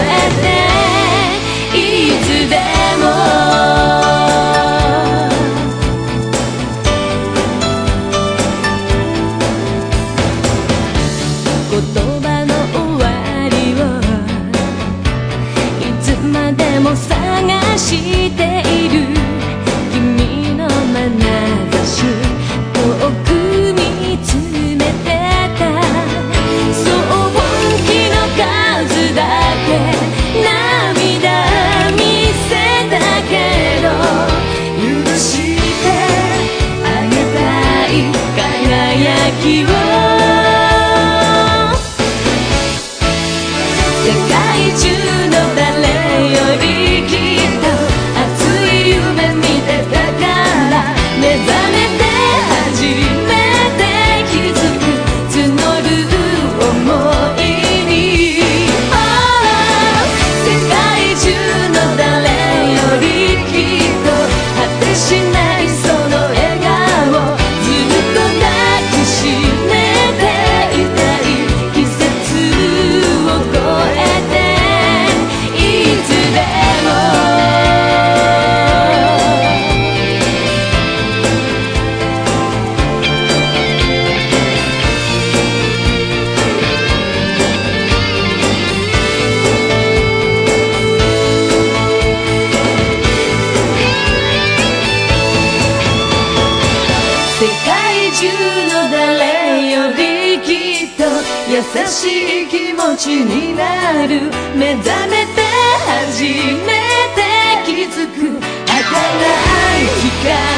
and 世界中の中の誰よりきっと優しい気持ちになる。目覚めて初めて気づく。儚い光。